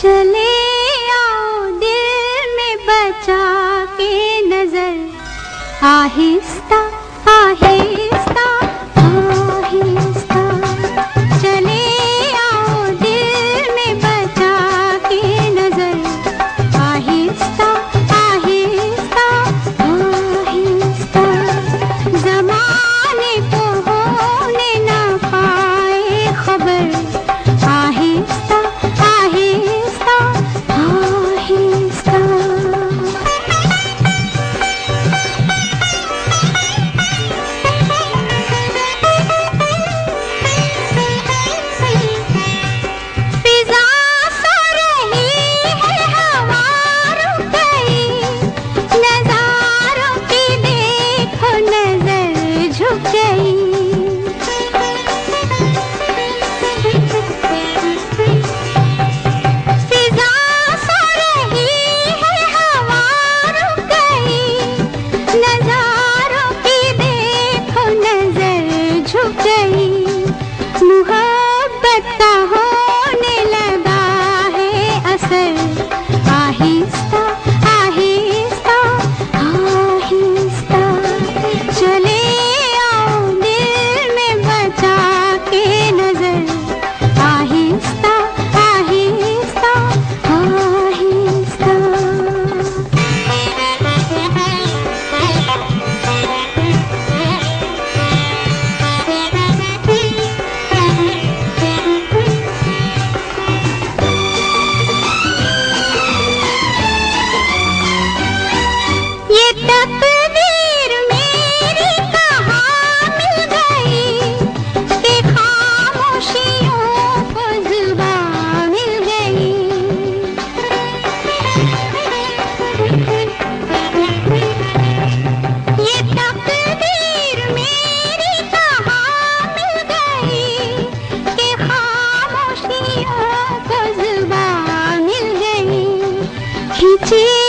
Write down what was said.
चले आओ दिल में बचा के नजर आहिस्ता et